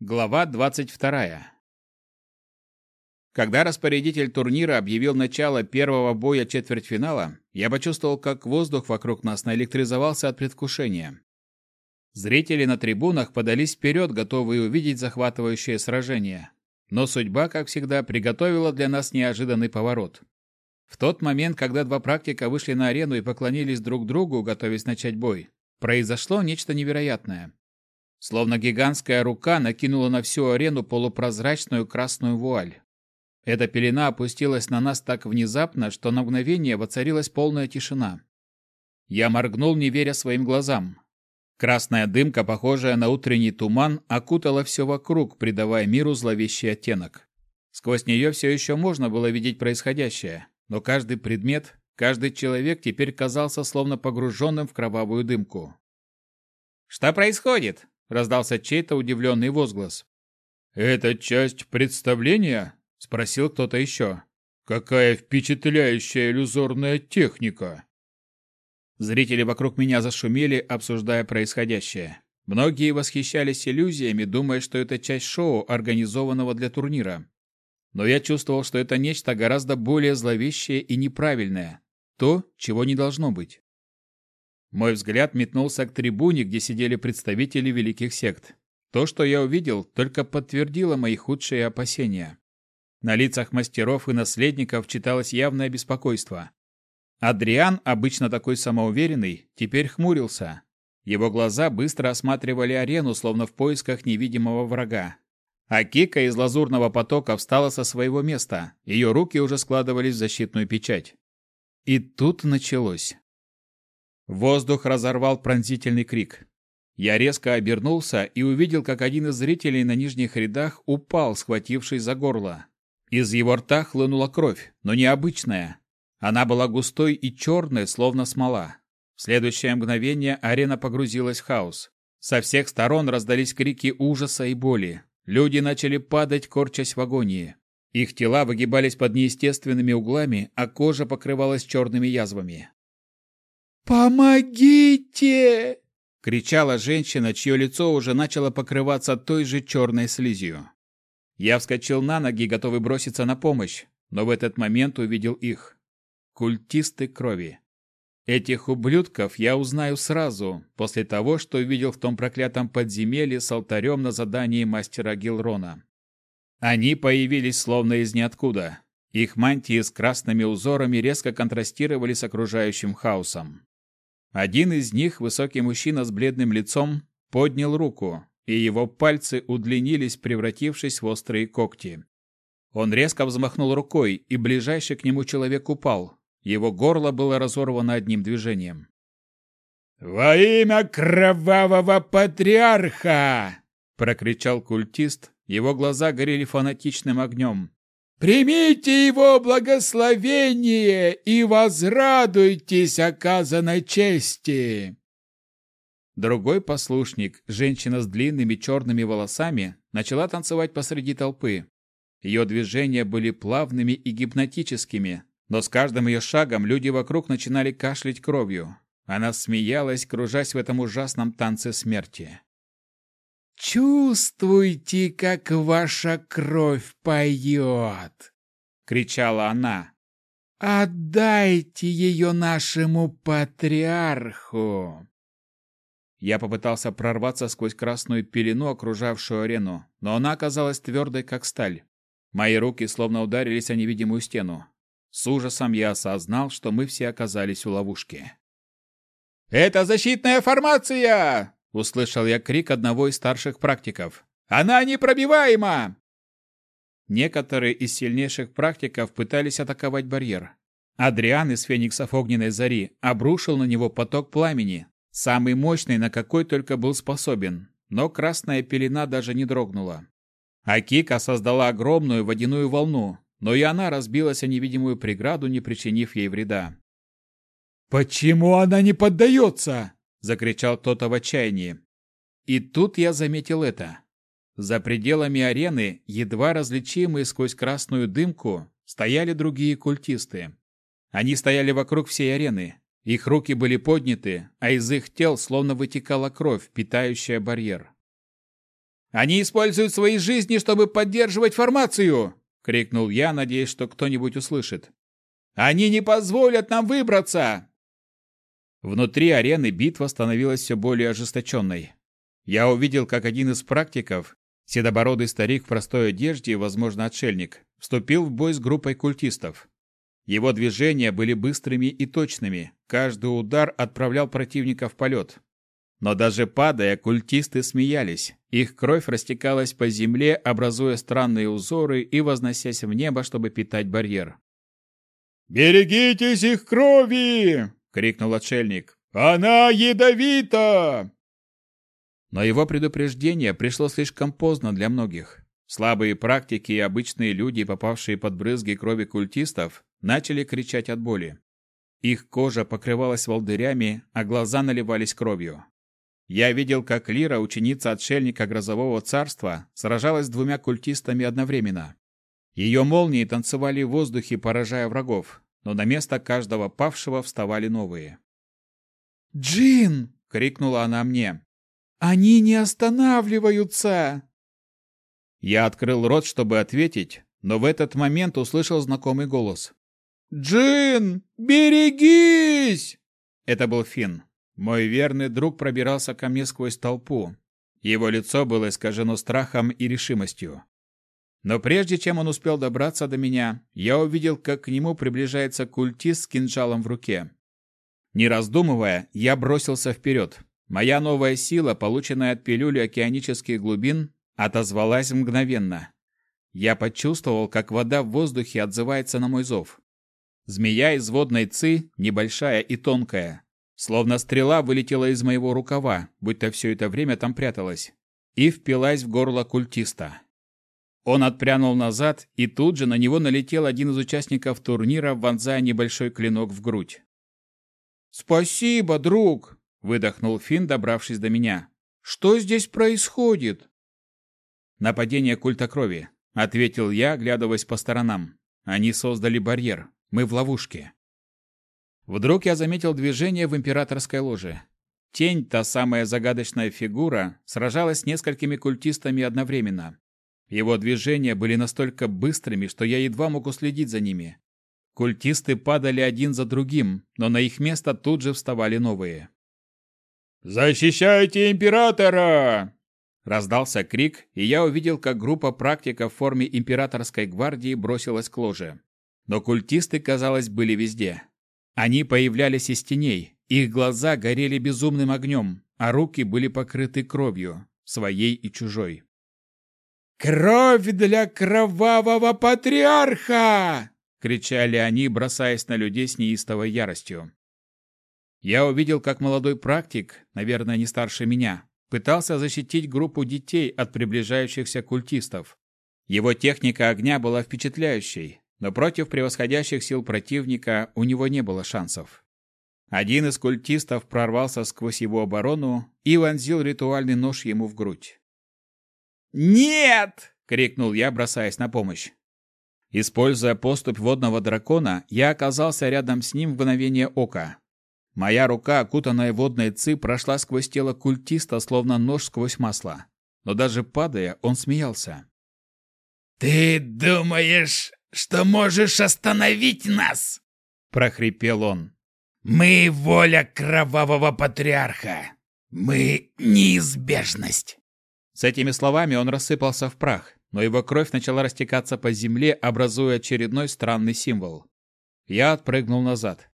Глава 22. Когда распорядитель турнира объявил начало первого боя четвертьфинала, я почувствовал, как воздух вокруг нас наэлектризовался от предвкушения. Зрители на трибунах подались вперед, готовые увидеть захватывающее сражение. Но судьба, как всегда, приготовила для нас неожиданный поворот. В тот момент, когда два практика вышли на арену и поклонились друг другу, готовясь начать бой, произошло нечто невероятное. Словно гигантская рука накинула на всю арену полупрозрачную красную вуаль. Эта пелена опустилась на нас так внезапно, что на мгновение воцарилась полная тишина. Я моргнул, не веря своим глазам. Красная дымка, похожая на утренний туман, окутала все вокруг, придавая миру зловещий оттенок. Сквозь нее все еще можно было видеть происходящее, но каждый предмет, каждый человек теперь казался словно погруженным в кровавую дымку. «Что происходит?» — раздался чей-то удивленный возглас. «Это часть представления?» — спросил кто-то еще. «Какая впечатляющая иллюзорная техника!» Зрители вокруг меня зашумели, обсуждая происходящее. Многие восхищались иллюзиями, думая, что это часть шоу, организованного для турнира. Но я чувствовал, что это нечто гораздо более зловещее и неправильное. То, чего не должно быть. Мой взгляд метнулся к трибуне, где сидели представители великих сект. То, что я увидел, только подтвердило мои худшие опасения. На лицах мастеров и наследников читалось явное беспокойство. Адриан, обычно такой самоуверенный, теперь хмурился. Его глаза быстро осматривали арену, словно в поисках невидимого врага. А Кика из лазурного потока встала со своего места. Ее руки уже складывались в защитную печать. И тут началось. Воздух разорвал пронзительный крик. Я резко обернулся и увидел, как один из зрителей на нижних рядах упал, схватившись за горло. Из его рта хлынула кровь, но необычная. Она была густой и черной, словно смола. В следующее мгновение арена погрузилась в хаос. Со всех сторон раздались крики ужаса и боли. Люди начали падать, корчась в агонии. Их тела выгибались под неестественными углами, а кожа покрывалась черными язвами. «Помогите!» — кричала женщина, чье лицо уже начало покрываться той же черной слизью. Я вскочил на ноги, готовый броситься на помощь, но в этот момент увидел их. Культисты крови. Этих ублюдков я узнаю сразу, после того, что увидел в том проклятом подземелье с алтарем на задании мастера Гилрона. Они появились словно из ниоткуда. Их мантии с красными узорами резко контрастировали с окружающим хаосом. Один из них, высокий мужчина с бледным лицом, поднял руку, и его пальцы удлинились, превратившись в острые когти. Он резко взмахнул рукой, и ближайший к нему человек упал. Его горло было разорвано одним движением. «Во имя кровавого патриарха!» — прокричал культист. Его глаза горели фанатичным огнем. Примите его благословение и возрадуйтесь оказанной чести. Другой послушник, женщина с длинными черными волосами, начала танцевать посреди толпы. Ее движения были плавными и гипнотическими, но с каждым ее шагом люди вокруг начинали кашлять кровью. Она смеялась, кружась в этом ужасном танце смерти. «Чувствуйте, как ваша кровь поет!» — кричала она. «Отдайте ее нашему патриарху!» Я попытался прорваться сквозь красную пелену, окружавшую арену, но она оказалась твердой, как сталь. Мои руки словно ударились о невидимую стену. С ужасом я осознал, что мы все оказались в ловушке. «Это защитная формация!» Услышал я крик одного из старших практиков. «Она непробиваема!» Некоторые из сильнейших практиков пытались атаковать барьер. Адриан из Фениксов Огненной Зари обрушил на него поток пламени, самый мощный, на какой только был способен, но красная пелена даже не дрогнула. Акика создала огромную водяную волну, но и она разбилась о невидимую преграду, не причинив ей вреда. «Почему она не поддается?» Закричал кто-то в отчаянии. И тут я заметил это. За пределами арены, едва различимые сквозь красную дымку, стояли другие культисты. Они стояли вокруг всей арены. Их руки были подняты, а из их тел словно вытекала кровь, питающая барьер. Они используют свои жизни, чтобы поддерживать формацию!» — крикнул я, надеясь, что кто-нибудь услышит. «Они не позволят нам выбраться!» Внутри арены битва становилась все более ожесточенной. Я увидел, как один из практиков, седобородый старик в простой одежде, возможно, отшельник, вступил в бой с группой культистов. Его движения были быстрыми и точными, каждый удар отправлял противника в полет. Но даже падая, культисты смеялись. Их кровь растекалась по земле, образуя странные узоры и возносясь в небо, чтобы питать барьер. «Берегитесь их крови!» — крикнул отшельник. «Она ядовита!» Но его предупреждение пришло слишком поздно для многих. Слабые практики и обычные люди, попавшие под брызги крови культистов, начали кричать от боли. Их кожа покрывалась волдырями, а глаза наливались кровью. Я видел, как Лира, ученица отшельника Грозового царства, сражалась с двумя культистами одновременно. Ее молнии танцевали в воздухе, поражая врагов, но на место каждого павшего вставали новые. «Джин!» — крикнула она мне. «Они не останавливаются!» Я открыл рот, чтобы ответить, но в этот момент услышал знакомый голос. «Джин, берегись!» Это был Финн. Мой верный друг пробирался ко мне сквозь толпу. Его лицо было искажено страхом и решимостью. Но прежде чем он успел добраться до меня, я увидел, как к нему приближается культист с кинжалом в руке. Не раздумывая, я бросился вперед. Моя новая сила, полученная от пилюли океанических глубин, отозвалась мгновенно. Я почувствовал, как вода в воздухе отзывается на мой зов. Змея из водной ци, небольшая и тонкая, Словно стрела вылетела из моего рукава, будто все это время там пряталась, и впилась в горло культиста. Он отпрянул назад, и тут же на него налетел один из участников турнира, вонзая небольшой клинок в грудь. «Спасибо, друг!» — выдохнул Финн, добравшись до меня. «Что здесь происходит?» «Нападение культа крови», — ответил я, оглядываясь по сторонам. «Они создали барьер. Мы в ловушке». Вдруг я заметил движение в императорской ложе. Тень, та самая загадочная фигура, сражалась с несколькими культистами одновременно. Его движения были настолько быстрыми, что я едва мог уследить за ними. Культисты падали один за другим, но на их место тут же вставали новые. «Защищайте императора!» Раздался крик, и я увидел, как группа практиков в форме императорской гвардии бросилась к ложе. Но культисты, казалось, были везде. Они появлялись из теней, их глаза горели безумным огнем, а руки были покрыты кровью, своей и чужой. «Кровь для кровавого патриарха!» — кричали они, бросаясь на людей с неистовой яростью. Я увидел, как молодой практик, наверное, не старше меня, пытался защитить группу детей от приближающихся культистов. Его техника огня была впечатляющей, но против превосходящих сил противника у него не было шансов. Один из культистов прорвался сквозь его оборону и вонзил ритуальный нож ему в грудь. «Нет!» — крикнул я, бросаясь на помощь. Используя поступь водного дракона, я оказался рядом с ним в мгновение ока. Моя рука, окутанная водной ци, прошла сквозь тело культиста, словно нож сквозь масло. Но даже падая, он смеялся. «Ты думаешь, что можешь остановить нас!» — прохрипел он. «Мы воля кровавого патриарха! Мы неизбежность!» С этими словами он рассыпался в прах, но его кровь начала растекаться по земле, образуя очередной странный символ. Я отпрыгнул назад.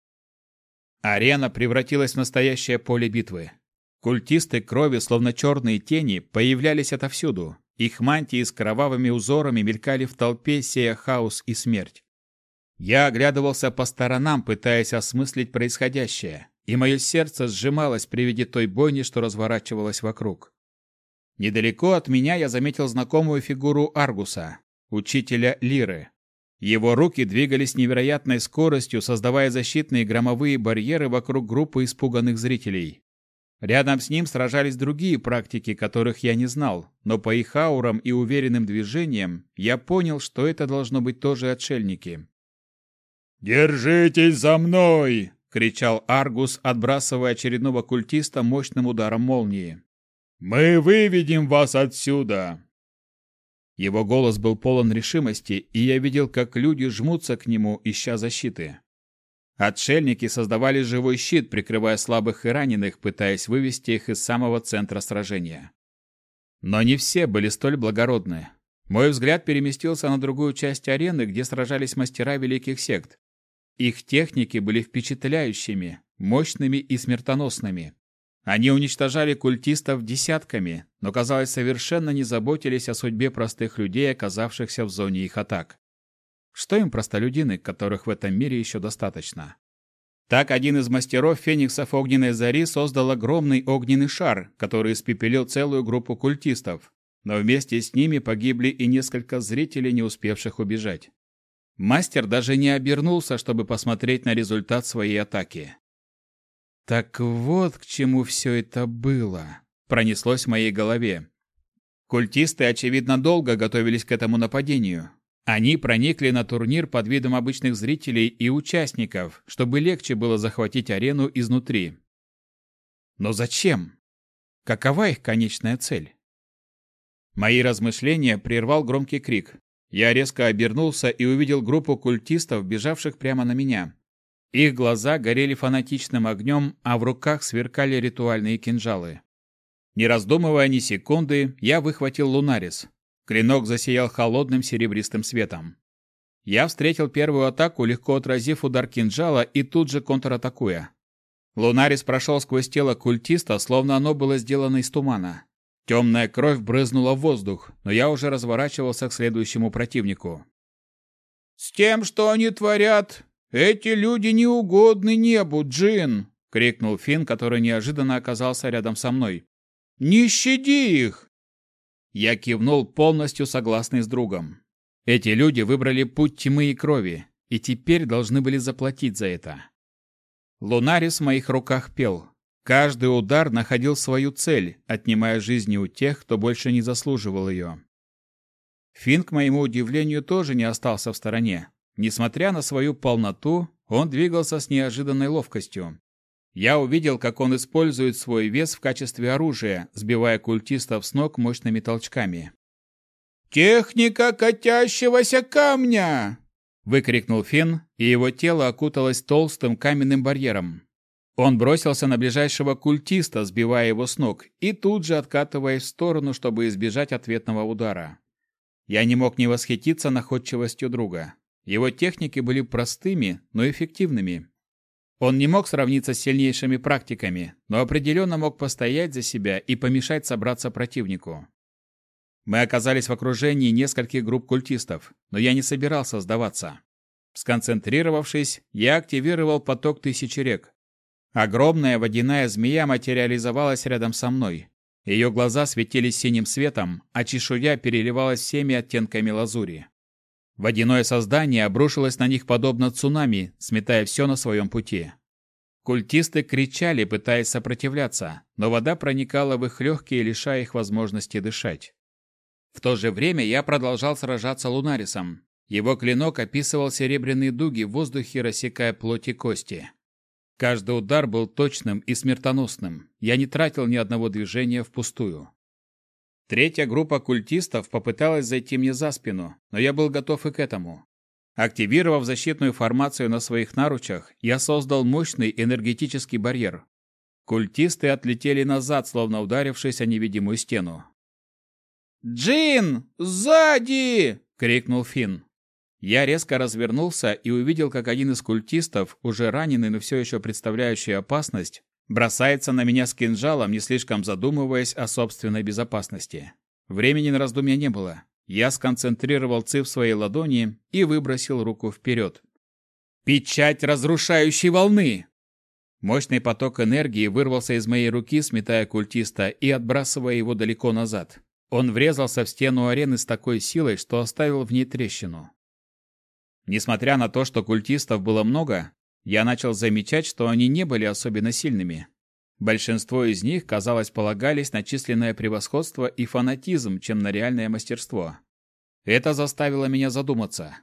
Арена превратилась в настоящее поле битвы. Культисты крови, словно черные тени, появлялись отовсюду, их мантии с кровавыми узорами мелькали в толпе, сея хаос и смерть. Я оглядывался по сторонам, пытаясь осмыслить происходящее, и мое сердце сжималось при виде той бойни, что разворачивалась вокруг. Недалеко от меня я заметил знакомую фигуру Аргуса, учителя Лиры. Его руки двигались невероятной скоростью, создавая защитные громовые барьеры вокруг группы испуганных зрителей. Рядом с ним сражались другие практики, которых я не знал, но по их аурам и уверенным движениям я понял, что это должно быть тоже отшельники. «Держитесь за мной!» — кричал Аргус, отбрасывая очередного культиста мощным ударом молнии. Мы выведем вас отсюда!» Его голос был полон решимости, и я видел, как люди жмутся к нему, ища защиты. Отшельники создавали живой щит, прикрывая слабых и раненых, пытаясь вывести их из самого центра сражения. Но не все были столь благородны. Мой взгляд переместился на другую часть арены, где сражались мастера великих сект. Их техники были впечатляющими, мощными и смертоносными. Они уничтожали культистов десятками, но, казалось, совершенно не заботились о судьбе простых людей, оказавшихся в зоне их атак. Что им простолюдины, которых в этом мире еще достаточно? Так один из мастеров фениксов огненной зари создал огромный огненный шар, который испепелил целую группу культистов, но вместе с ними погибли и несколько зрителей, не успевших убежать. Мастер даже не обернулся, чтобы посмотреть на результат своей атаки. Так вот к чему все это было, пронеслось в моей голове. Культисты, очевидно, долго готовились к этому нападению, они проникли на турнир под видом обычных зрителей и участников, чтобы легче было захватить арену изнутри. Но зачем? Какова их конечная цель? Мои размышления прервал громкий крик. Я резко обернулся и увидел группу культистов, бежавших прямо на меня. Их глаза горели фанатичным огнем, а в руках сверкали ритуальные кинжалы. Не раздумывая ни секунды, я выхватил лунарис. Клинок засиял холодным серебристым светом. Я встретил первую атаку, легко отразив удар кинжала и тут же контратакуя. Лунарис прошел сквозь тело культиста, словно оно было сделано из тумана. Темная кровь брызнула в воздух, но я уже разворачивался к следующему противнику. «С тем, что они творят, эти люди неугодны небу, Джин!» — крикнул Финн, который неожиданно оказался рядом со мной. «Не щади их! Я кивнул, полностью согласный с другом. Эти люди выбрали путь тьмы и крови, и теперь должны были заплатить за это. Лунарис в моих руках пел. Каждый удар находил свою цель, отнимая жизни у тех, кто больше не заслуживал ее. Финн, к моему удивлению, тоже не остался в стороне. Несмотря на свою полноту, он двигался с неожиданной ловкостью. Я увидел, как он использует свой вес в качестве оружия, сбивая культистов с ног мощными толчками. «Техника катящегося камня!» – выкрикнул Финн, и его тело окуталось толстым каменным барьером. Он бросился на ближайшего культиста, сбивая его с ног, и тут же откатываясь в сторону, чтобы избежать ответного удара. Я не мог не восхититься находчивостью друга. Его техники были простыми, но эффективными. Он не мог сравниться с сильнейшими практиками, но определенно мог постоять за себя и помешать собраться противнику. Мы оказались в окружении нескольких групп культистов, но я не собирался сдаваться. Сконцентрировавшись, я активировал поток тысячи рек. Огромная водяная змея материализовалась рядом со мной. Ее глаза светились синим светом, а чешуя переливалась всеми оттенками лазури. Водяное создание обрушилось на них подобно цунами, сметая все на своем пути. Культисты кричали, пытаясь сопротивляться, но вода проникала в их легкие, лишая их возможности дышать. В то же время я продолжал сражаться лунарисом. Его клинок описывал серебряные дуги в воздухе, рассекая плоть и кости. Каждый удар был точным и смертоносным. Я не тратил ни одного движения впустую. Третья группа культистов попыталась зайти мне за спину, но я был готов и к этому. Активировав защитную формацию на своих наручах, я создал мощный энергетический барьер. Культисты отлетели назад, словно ударившись о невидимую стену. «Джин! Сзади!» — крикнул Финн. Я резко развернулся и увидел, как один из культистов, уже раненый, но все еще представляющий опасность, Бросается на меня с кинжалом, не слишком задумываясь о собственной безопасности. Времени на раздумья не было. Я сконцентрировал ци в своей ладони и выбросил руку вперед. «Печать разрушающей волны!» Мощный поток энергии вырвался из моей руки, сметая культиста и отбрасывая его далеко назад. Он врезался в стену арены с такой силой, что оставил в ней трещину. Несмотря на то, что культистов было много, я начал замечать, что они не были особенно сильными. Большинство из них, казалось, полагались на численное превосходство и фанатизм, чем на реальное мастерство. Это заставило меня задуматься.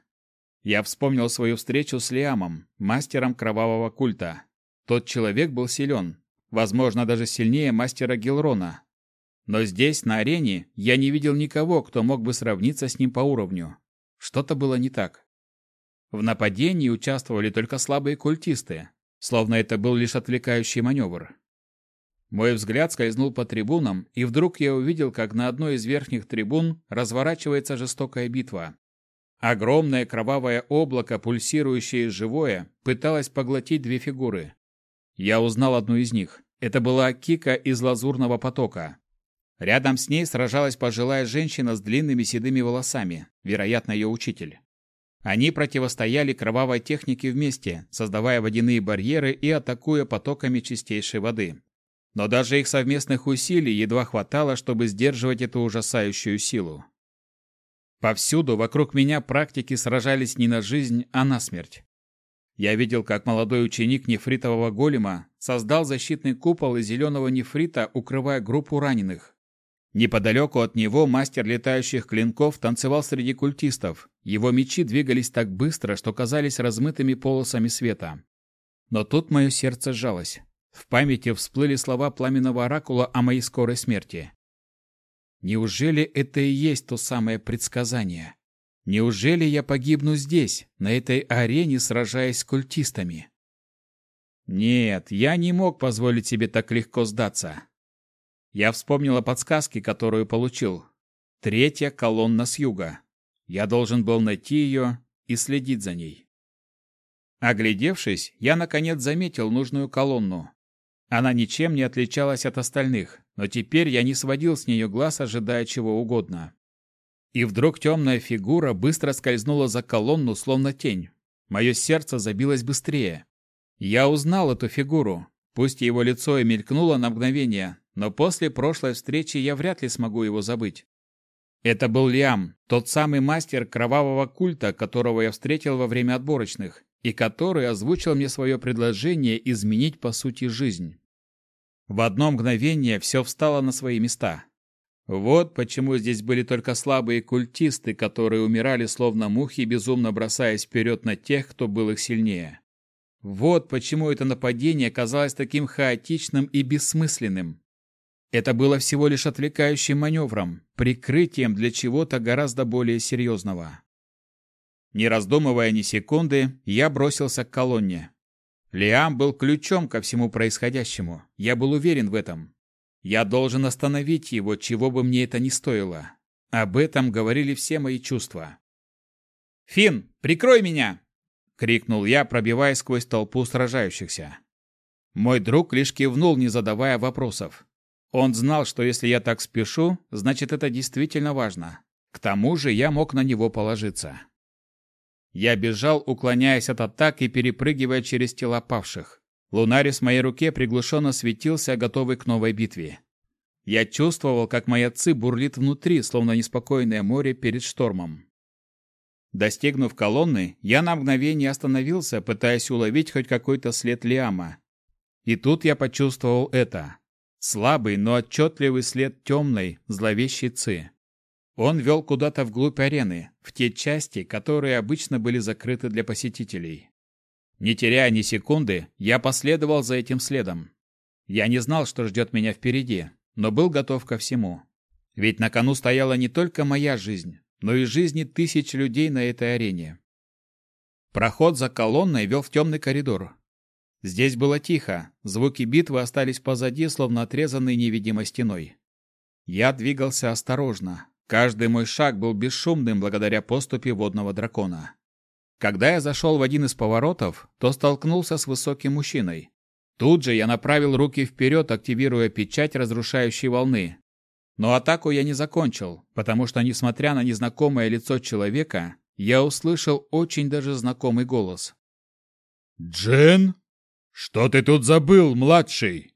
Я вспомнил свою встречу с Лиамом, мастером кровавого культа. Тот человек был силен, возможно, даже сильнее мастера Гилрона. Но здесь, на арене, я не видел никого, кто мог бы сравниться с ним по уровню. Что-то было не так. В нападении участвовали только слабые культисты, словно это был лишь отвлекающий маневр. Мой взгляд скользнул по трибунам, и вдруг я увидел, как на одной из верхних трибун разворачивается жестокая битва. Огромное кровавое облако, пульсирующее и живое, пыталось поглотить две фигуры. Я узнал одну из них. Это была Кика из Лазурного потока. Рядом с ней сражалась пожилая женщина с длинными седыми волосами, вероятно, ее учитель. Они противостояли кровавой технике вместе, создавая водяные барьеры и атакуя потоками чистейшей воды. Но даже их совместных усилий едва хватало, чтобы сдерживать эту ужасающую силу. Повсюду вокруг меня практики сражались не на жизнь, а на смерть. Я видел, как молодой ученик нефритового голема создал защитный купол из зеленого нефрита, укрывая группу раненых. Неподалеку от него мастер летающих клинков танцевал среди культистов. Его мечи двигались так быстро, что казались размытыми полосами света. Но тут мое сердце сжалось. В памяти всплыли слова пламенного оракула о моей скорой смерти. Неужели это и есть то самое предсказание? Неужели я погибну здесь, на этой арене, сражаясь с культистами? Нет, я не мог позволить себе так легко сдаться. Я вспомнил о подсказке, которую получил. Третья колонна с юга. Я должен был найти ее и следить за ней. Оглядевшись, я наконец заметил нужную колонну. Она ничем не отличалась от остальных, но теперь я не сводил с нее глаз, ожидая чего угодно. И вдруг темная фигура быстро скользнула за колонну, словно тень. Мое сердце забилось быстрее. Я узнал эту фигуру. Пусть его лицо и мелькнуло на мгновение, но после прошлой встречи я вряд ли смогу его забыть. Это был Лиам, тот самый мастер кровавого культа, которого я встретил во время отборочных, и который озвучил мне свое предложение изменить по сути жизнь. В одно мгновение все встало на свои места. Вот почему здесь были только слабые культисты, которые умирали словно мухи, безумно бросаясь вперед на тех, кто был их сильнее. Вот почему это нападение казалось таким хаотичным и бессмысленным. Это было всего лишь отвлекающим маневром, прикрытием для чего-то гораздо более серьезного. Не раздумывая ни секунды, я бросился к колонне. Лиам был ключом ко всему происходящему. Я был уверен в этом. Я должен остановить его, чего бы мне это ни стоило. Об этом говорили все мои чувства. «Финн, прикрой меня!» — крикнул я, пробиваясь сквозь толпу сражающихся. Мой друг лишь кивнул, не задавая вопросов. Он знал, что если я так спешу, значит это действительно важно. К тому же я мог на него положиться. Я бежал, уклоняясь от атак и перепрыгивая через тела павших. Лунарис в моей руке приглушенно светился, готовый к новой битве. Я чувствовал, как моя ци бурлит внутри, словно неспокойное море перед штормом. Достигнув колонны, я на мгновение остановился, пытаясь уловить хоть какой-то след Лиама. И тут я почувствовал это. Слабый, но отчетливый след темной, зловещей ци. Он вел куда-то вглубь арены, в те части, которые обычно были закрыты для посетителей. Не теряя ни секунды, я последовал за этим следом. Я не знал, что ждет меня впереди, но был готов ко всему. Ведь на кону стояла не только моя жизнь, но и жизни тысяч людей на этой арене. Проход за колонной вел в темный коридор. Здесь было тихо, звуки битвы остались позади, словно отрезанные невидимой стеной. Я двигался осторожно, Каждый мой шаг был бесшумным благодаря поступе водного дракона. Когда я зашел в один из поворотов, то столкнулся с высоким мужчиной. Тут же я направил руки вперед, активируя печать разрушающей волны. Но атаку я не закончил, потому что, несмотря на незнакомое лицо человека, я услышал очень даже знакомый голос. «Джен? Что ты тут забыл, младший?»